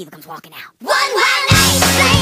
It comes walking out. One wild night,